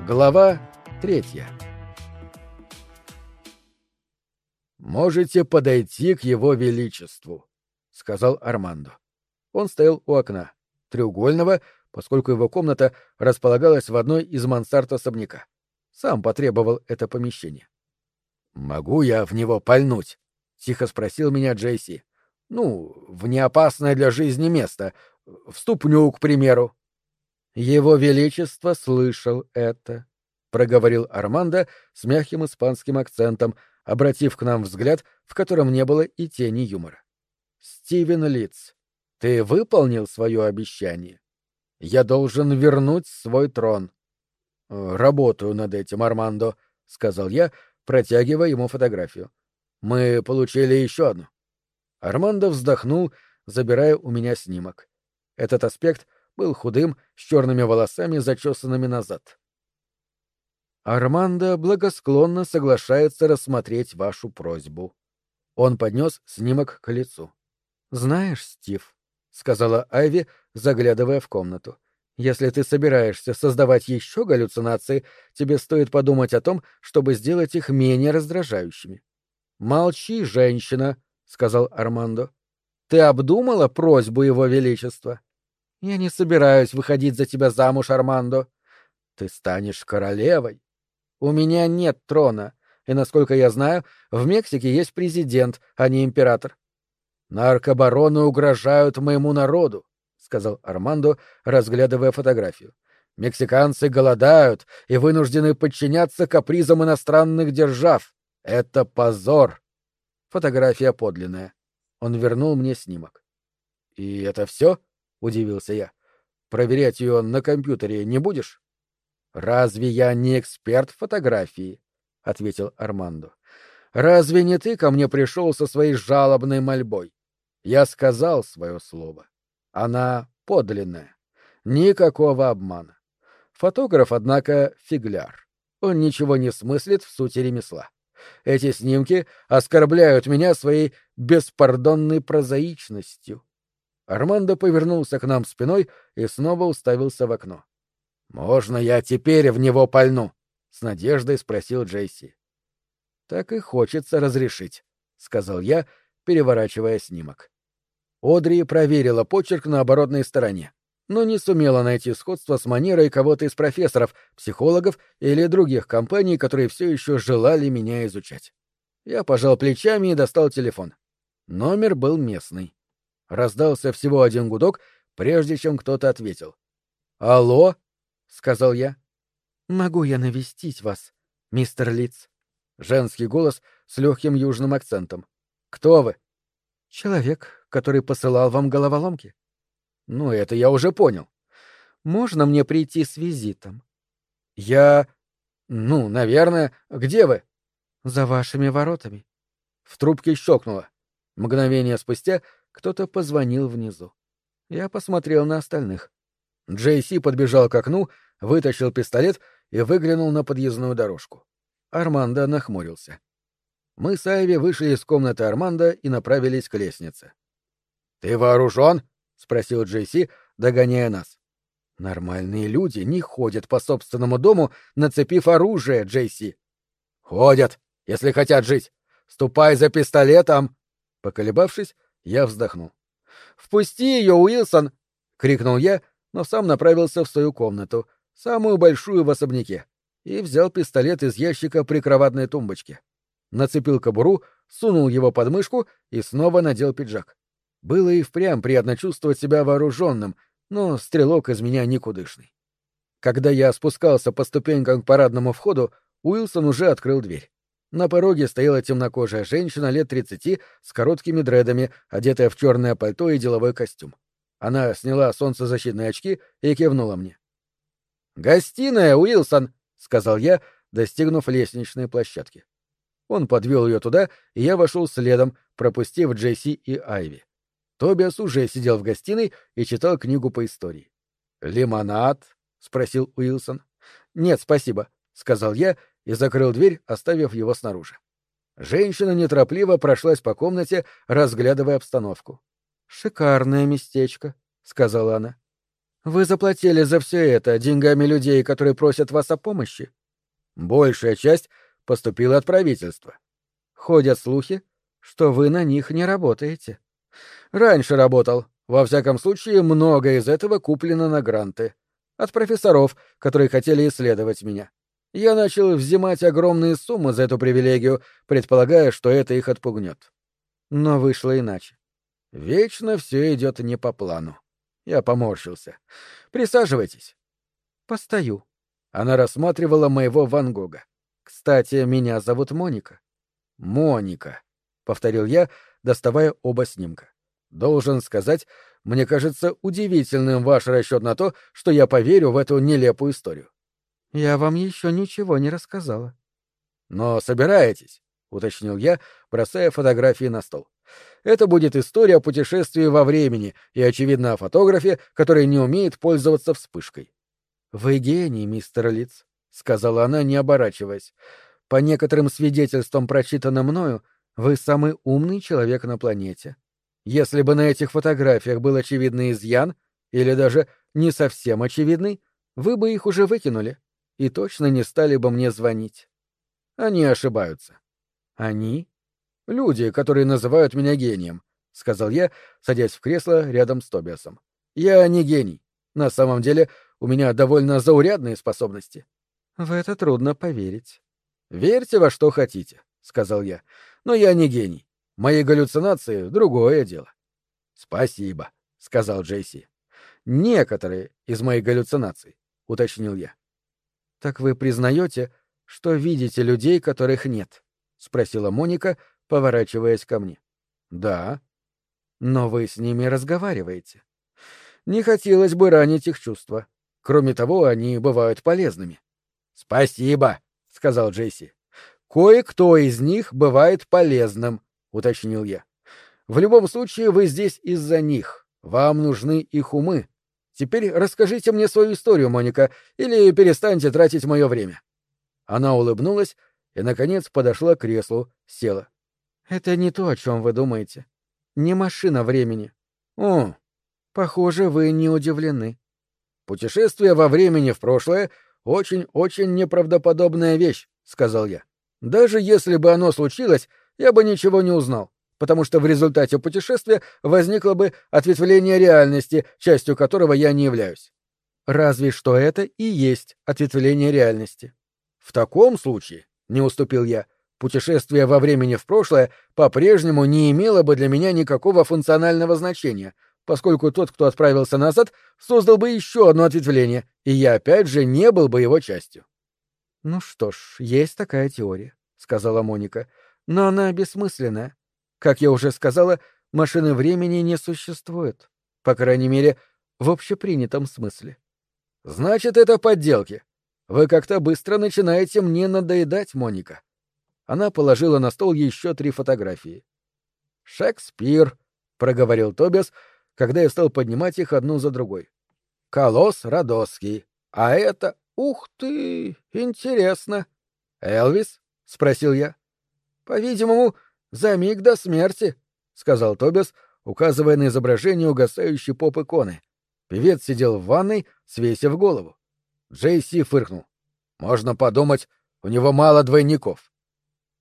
Глава третья. «Можете подойти к его величеству», — сказал Армандо. Он стоял у окна, треугольного, поскольку его комната располагалась в одной из мансард особняка. Сам потребовал это помещение. «Могу я в него пальнуть?» — тихо спросил меня Джейси. «Ну, в неопасное для жизни место. В ступню, к примеру». «Его Величество слышал это», — проговорил Армандо с мягким испанским акцентом, обратив к нам взгляд, в котором не было и тени юмора. «Стивен Литц, ты выполнил свое обещание? Я должен вернуть свой трон». «Работаю над этим, Армандо», — сказал я, протягивая ему фотографию. «Мы получили еще одну». Армандо вздохнул, забирая у меня снимок. Этот аспект был худым, с черными волосами, зачесанными назад. Армандо благосклонно соглашается рассмотреть вашу просьбу. Он поднес снимок к лицу. Знаешь, Стив, сказала Айви, заглядывая в комнату. Если ты собираешься создавать еще галлюцинации, тебе стоит подумать о том, чтобы сделать их менее раздражающими. Молчи, женщина, сказал Армандо. Ты обдумала просьбу его величества? Я не собираюсь выходить за тебя замуж, Армандо. Ты станешь королевой. У меня нет трона, и, насколько я знаю, в Мексике есть президент, а не император. Наркобароны угрожают моему народу, сказал Армандо, разглядывая фотографию. Мексиканцы голодают и вынуждены подчиняться капризам иностранных держав. Это позор. Фотография подлинная. Он вернул мне снимок. И это все? Удивился я. Проверять ее на компьютере не будешь? Разве я не эксперт в фотографии? ответил Армандо. Разве не ты ко мне пришел со своей жалобной мольбой? Я сказал свое слово. Она подлинная. Никакого обмана. Фотограф, однако, фигляр. Он ничего не смыслит в сути ремесла. Эти снимки оскорбляют меня своей беспардонной прозаичностью. Армандо повернулся к нам спиной и снова уставился в окно. «Можно я теперь в него пальну?» — с надеждой спросил Джейси. «Так и хочется разрешить», — сказал я, переворачивая снимок. Одри проверила почерк на оборотной стороне, но не сумела найти сходство с манерой кого-то из профессоров, психологов или других компаний, которые все еще желали меня изучать. Я пожал плечами и достал телефон. Номер был местный. Раздался всего один гудок, прежде чем кто-то ответил. «Алло?» — сказал я. «Могу я навестить вас, мистер Литц?» Женский голос с легким южным акцентом. «Кто вы?» «Человек, который посылал вам головоломки». «Ну, это я уже понял. Можно мне прийти с визитом?» «Я... Ну, наверное. Где вы?» «За вашими воротами». В трубке щелкнуло. Мгновение спустя кто-то позвонил внизу. Я посмотрел на остальных. Джейси подбежал к окну, вытащил пистолет и выглянул на подъездную дорожку. Армандо нахмурился. Мы с Айви вышли из комнаты Армандо и направились к лестнице. «Ты вооружен?» — спросил Джейси, догоняя нас. «Нормальные люди не ходят по собственному дому, нацепив оружие, Джейси». «Ходят, если хотят жить. Ступай за пистолетом!» Поколебавшись, я вздохнул. «Впусти ее, Уилсон!» — крикнул я, но сам направился в свою комнату, самую большую в особняке, и взял пистолет из ящика при кроватной тумбочке. Нацепил кобуру, сунул его под мышку и снова надел пиджак. Было и впрямь приятно чувствовать себя вооруженным, но стрелок из меня никудышный. Когда я спускался по ступенькам к парадному входу, Уилсон уже открыл дверь. На пороге стояла темнокожая женщина лет тридцати с короткими дредами, одетая в черное пальто и деловой костюм. Она сняла солнцезащитные очки и кивнула мне. «Гостиная, Уилсон!» — сказал я, достигнув лестничной площадки. Он подвел ее туда, и я вошел следом, пропустив Джесси и Айви. Тобиас уже сидел в гостиной и читал книгу по истории. «Лимонад?» — спросил Уилсон. «Нет, спасибо», — сказал я и закрыл дверь, оставив его снаружи. Женщина неторопливо прошлась по комнате, разглядывая обстановку. «Шикарное местечко», — сказала она. Вы заплатили за все это деньгами людей, которые просят вас о помощи? Большая часть поступила от правительства. Ходят слухи, что вы на них не работаете. Раньше работал. Во всяком случае, многое из этого куплено на гранты. От профессоров, которые хотели исследовать меня. Я начал взимать огромные суммы за эту привилегию, предполагая, что это их отпугнет. Но вышло иначе. Вечно все идет не по плану. Я поморщился. Присаживайтесь. Постою. Она рассматривала моего Ван Гога. Кстати, меня зовут Моника. Моника, повторил я, доставая оба снимка. Должен сказать, мне кажется удивительным ваш расчет на то, что я поверю в эту нелепую историю. Я вам еще ничего не рассказала. Но собираетесь, уточнил я, бросая фотографии на стол. Это будет история о путешествии во времени и, очевидно, о фотографе, который не умеет пользоваться вспышкой. Вы гений, мистер Лиц, сказала она, не оборачиваясь. По некоторым свидетельствам, прочитанным мною, вы самый умный человек на планете. Если бы на этих фотографиях был очевидный изъян, или даже не совсем очевидный, вы бы их уже выкинули и точно не стали бы мне звонить. Они ошибаются. Они? Люди, которые называют меня гением, сказал я, садясь в кресло рядом с Тобиасом. Я не гений. На самом деле, у меня довольно заурядные способности. В это трудно поверить. Верьте во что хотите, сказал я. Но я не гений. Мои галлюцинации — другое дело. — Спасибо, — сказал Джейси. — Некоторые из моих галлюцинаций, — уточнил я. — Так вы признаете, что видите людей, которых нет? — спросила Моника, поворачиваясь ко мне. — Да. — Но вы с ними разговариваете. Не хотелось бы ранить их чувства. Кроме того, они бывают полезными. — Спасибо, — сказал Джейси. — Кое-кто из них бывает полезным, уточнил я. В любом случае вы здесь из-за них. Вам нужны их умы. Теперь расскажите мне свою историю, Моника, или перестаньте тратить мое время. Она улыбнулась и, наконец, подошла к креслу, села. Это не то, о чем вы думаете. Не машина времени. О, похоже, вы не удивлены. Путешествие во времени в прошлое очень-очень неправдоподобная вещь, сказал я. Даже если бы оно случилось, я бы ничего не узнал, потому что в результате путешествия возникло бы ответвление реальности, частью которого я не являюсь. Разве что это и есть ответвление реальности. В таком случае, не уступил я, путешествие во времени в прошлое по-прежнему не имело бы для меня никакого функционального значения, поскольку тот, кто отправился назад, создал бы еще одно ответвление, и я опять же не был бы его частью. Ну что ж, есть такая теория, сказала Моника но она бессмысленная. Как я уже сказала, машины времени не существует. По крайней мере, в общепринятом смысле. Значит, это подделки. Вы как-то быстро начинаете мне надоедать, Моника. Она положила на стол еще три фотографии. «Шекспир», — проговорил Тобиас, когда я стал поднимать их одну за другой. «Колосс Родосский. А это... Ух ты! Интересно!» «Элвис?» — спросил я. По-видимому, за миг до смерти, сказал Тобис, указывая на изображение угасающей поп-иконы. Певец сидел в ванной, свесив голову. Джейси фыркнул. Можно подумать, у него мало двойников.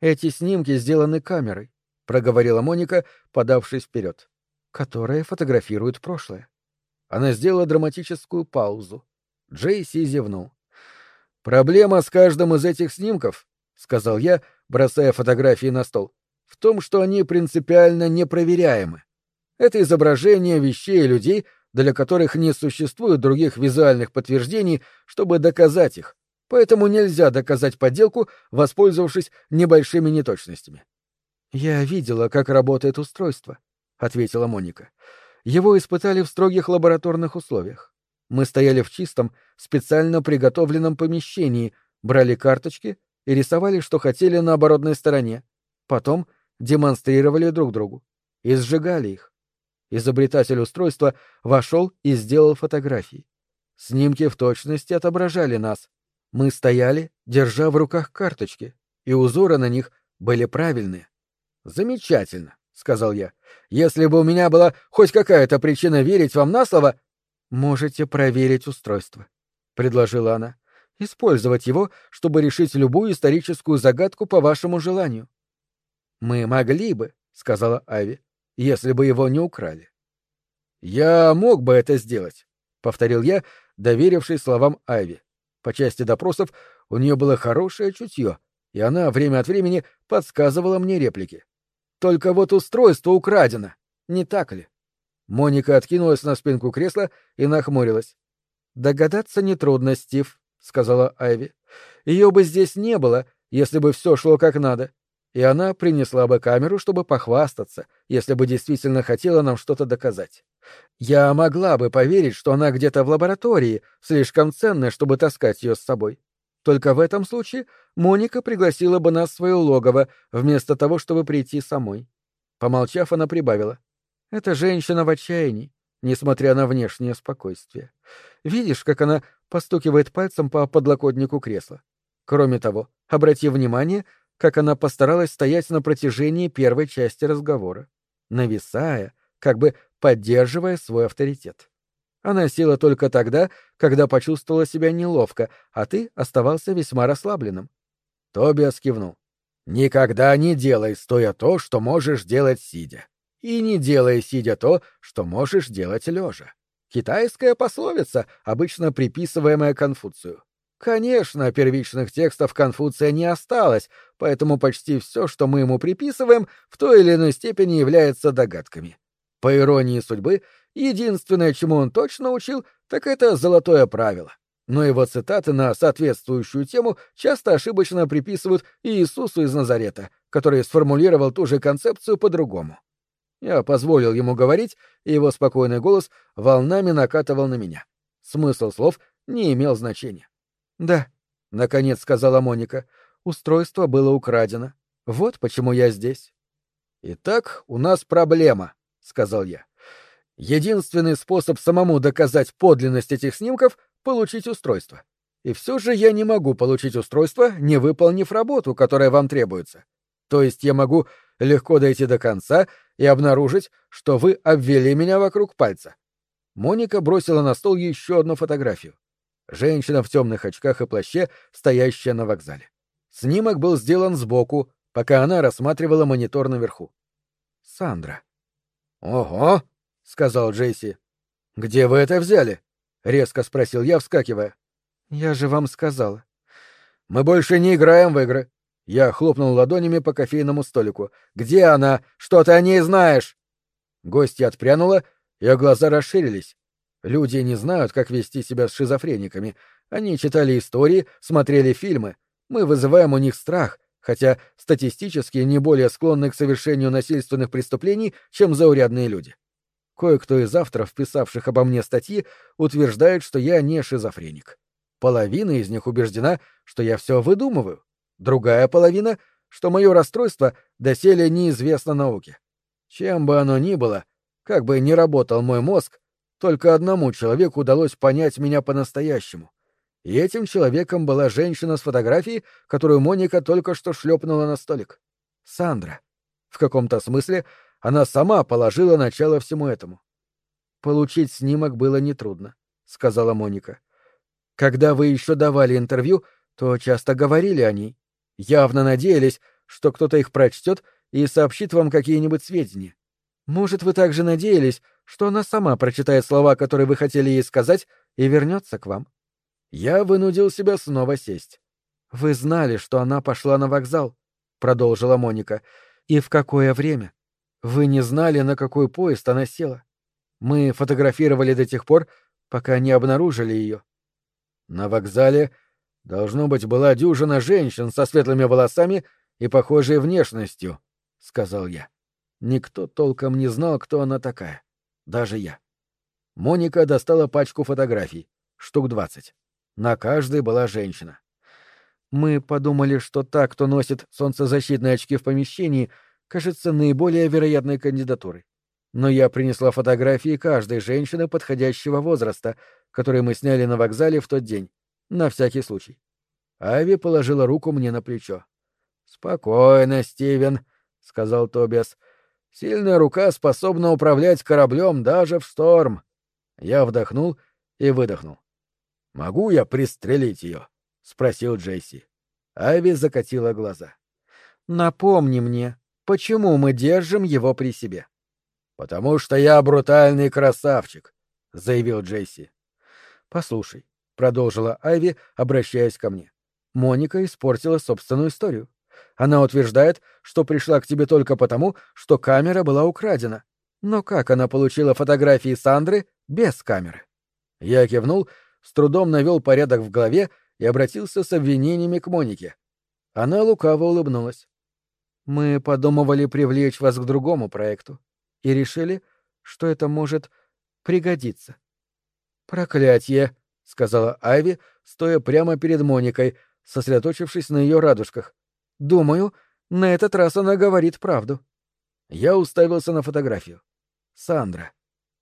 Эти снимки сделаны камерой, проговорила Моника, подавшись вперед, которая фотографирует прошлое. Она сделала драматическую паузу. Джейси зевнул. Проблема с каждым из этих снимков, сказал я, бросая фотографии на стол, в том, что они принципиально непроверяемы. Это изображение вещей и людей, для которых не существует других визуальных подтверждений, чтобы доказать их, поэтому нельзя доказать подделку, воспользовавшись небольшими неточностями. «Я видела, как работает устройство», — ответила Моника. «Его испытали в строгих лабораторных условиях. Мы стояли в чистом, специально приготовленном помещении, брали карточки и рисовали, что хотели на оборотной стороне. Потом демонстрировали друг другу и сжигали их. Изобретатель устройства вошел и сделал фотографии. Снимки в точности отображали нас. Мы стояли, держа в руках карточки, и узоры на них были правильные. «Замечательно», — сказал я. «Если бы у меня была хоть какая-то причина верить вам на слово...» «Можете проверить устройство», — предложила она. «Использовать его, чтобы решить любую историческую загадку по вашему желанию». «Мы могли бы», — сказала Ави, — «если бы его не украли». «Я мог бы это сделать», — повторил я, доверившись словам Ави. По части допросов у нее было хорошее чутье, и она время от времени подсказывала мне реплики. «Только вот устройство украдено, не так ли?» Моника откинулась на спинку кресла и нахмурилась. «Догадаться нетрудно, Стив», — сказала Айви. «Ее бы здесь не было, если бы все шло как надо и она принесла бы камеру, чтобы похвастаться, если бы действительно хотела нам что-то доказать. Я могла бы поверить, что она где-то в лаборатории, слишком ценная, чтобы таскать ее с собой. Только в этом случае Моника пригласила бы нас в свое логово, вместо того, чтобы прийти самой. Помолчав, она прибавила. «Эта женщина в отчаянии, несмотря на внешнее спокойствие. Видишь, как она постукивает пальцем по подлокотнику кресла? Кроме того, обрати внимание, как она постаралась стоять на протяжении первой части разговора, нависая, как бы поддерживая свой авторитет. Она села только тогда, когда почувствовала себя неловко, а ты оставался весьма расслабленным. Тобиас кивнул. «Никогда не делай стоя то, что можешь делать сидя. И не делай сидя то, что можешь делать лежа. Китайская пословица, обычно приписываемая Конфуцию. Конечно, первичных текстов Конфуция не осталось, поэтому почти все, что мы ему приписываем, в той или иной степени является догадками. По иронии судьбы, единственное, чему он точно учил, так это золотое правило. Но его цитаты на соответствующую тему часто ошибочно приписывают Иисусу из Назарета, который сформулировал ту же концепцию по-другому. Я позволил ему говорить, и его спокойный голос волнами накатывал на меня. Смысл слов не имел значения. «Да», — наконец сказала Моника, — «устройство было украдено. Вот почему я здесь». «Итак, у нас проблема», — сказал я. «Единственный способ самому доказать подлинность этих снимков — получить устройство. И все же я не могу получить устройство, не выполнив работу, которая вам требуется. То есть я могу легко дойти до конца и обнаружить, что вы обвели меня вокруг пальца». Моника бросила на стол еще одну фотографию. Женщина в темных очках и плаще, стоящая на вокзале. Снимок был сделан сбоку, пока она рассматривала монитор наверху. Сандра. «Ого!» — сказал Джейси. «Где вы это взяли?» — резко спросил я, вскакивая. «Я же вам сказала». «Мы больше не играем в игры». Я хлопнул ладонями по кофейному столику. «Где она? Что ты о ней знаешь?» Гостья отпрянула, ее глаза расширились. Люди не знают, как вести себя с шизофрениками. Они читали истории, смотрели фильмы. Мы вызываем у них страх, хотя статистически не более склонны к совершению насильственных преступлений, чем заурядные люди. Кое-кто из авторов, писавших обо мне статьи, утверждает, что я не шизофреник. Половина из них убеждена, что я все выдумываю. Другая половина, что мое расстройство доселе неизвестно науке. Чем бы оно ни было, как бы ни работал мой мозг, только одному человеку удалось понять меня по-настоящему. И этим человеком была женщина с фотографией, которую Моника только что шлепнула на столик. Сандра. В каком-то смысле она сама положила начало всему этому. «Получить снимок было нетрудно», — сказала Моника. «Когда вы еще давали интервью, то часто говорили о ней. Явно надеялись, что кто-то их прочтет и сообщит вам какие-нибудь сведения. Может, вы также надеялись, что она сама прочитает слова, которые вы хотели ей сказать, и вернется к вам. Я вынудил себя снова сесть. Вы знали, что она пошла на вокзал, продолжила Моника. И в какое время? Вы не знали, на какой поезд она села. Мы фотографировали до тех пор, пока не обнаружили ее. На вокзале должно быть была дюжина женщин со светлыми волосами и похожей внешностью, сказал я. Никто толком не знал, кто она такая. Даже я. Моника достала пачку фотографий, штук двадцать. На каждой была женщина. Мы подумали, что та, кто носит солнцезащитные очки в помещении, кажется наиболее вероятной кандидатурой. Но я принесла фотографии каждой женщины подходящего возраста, которые мы сняли на вокзале в тот день, на всякий случай. Ави положила руку мне на плечо. «Спокойно, Стивен», — сказал Тобиас. Сильная рука способна управлять кораблем даже в шторм. Я вдохнул и выдохнул. «Могу я пристрелить ее?» — спросил Джейси. Айви закатила глаза. «Напомни мне, почему мы держим его при себе?» «Потому что я брутальный красавчик», — заявил Джейси. «Послушай», — продолжила Айви, обращаясь ко мне. «Моника испортила собственную историю. Она утверждает, что пришла к тебе только потому, что камера была украдена. Но как она получила фотографии Сандры без камеры?» Я кивнул, с трудом навел порядок в голове и обратился с обвинениями к Монике. Она лукаво улыбнулась. «Мы подумывали привлечь вас к другому проекту и решили, что это может пригодиться». «Проклятье!» — сказала Айви, стоя прямо перед Моникой, сосредоточившись на ее радужках. «Думаю, на этот раз она говорит правду». Я уставился на фотографию. Сандра.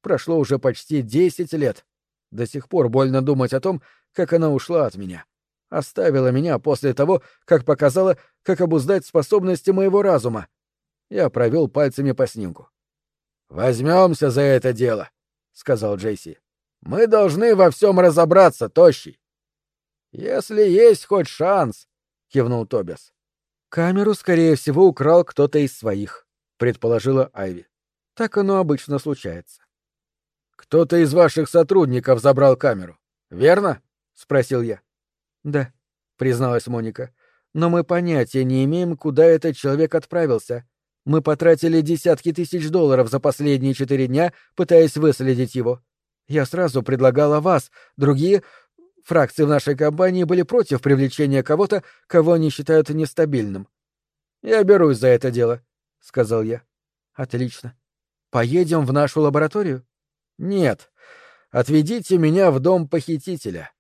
Прошло уже почти десять лет. До сих пор больно думать о том, как она ушла от меня. Оставила меня после того, как показала, как обуздать способности моего разума. Я провел пальцами по снимку. «Возьмемся за это дело», — сказал Джейси. «Мы должны во всем разобраться, Тощий». «Если есть хоть шанс», — кивнул Тобиас. «Камеру, скорее всего, украл кто-то из своих», — предположила Айви. «Так оно обычно случается». «Кто-то из ваших сотрудников забрал камеру, верно?» — спросил я. «Да», — призналась Моника. «Но мы понятия не имеем, куда этот человек отправился. Мы потратили десятки тысяч долларов за последние четыре дня, пытаясь выследить его. Я сразу предлагала вас, другие фракции в нашей компании были против привлечения кого-то, кого они считают нестабильным. «Я берусь за это дело», — сказал я. «Отлично. Поедем в нашу лабораторию?» «Нет. Отведите меня в дом похитителя».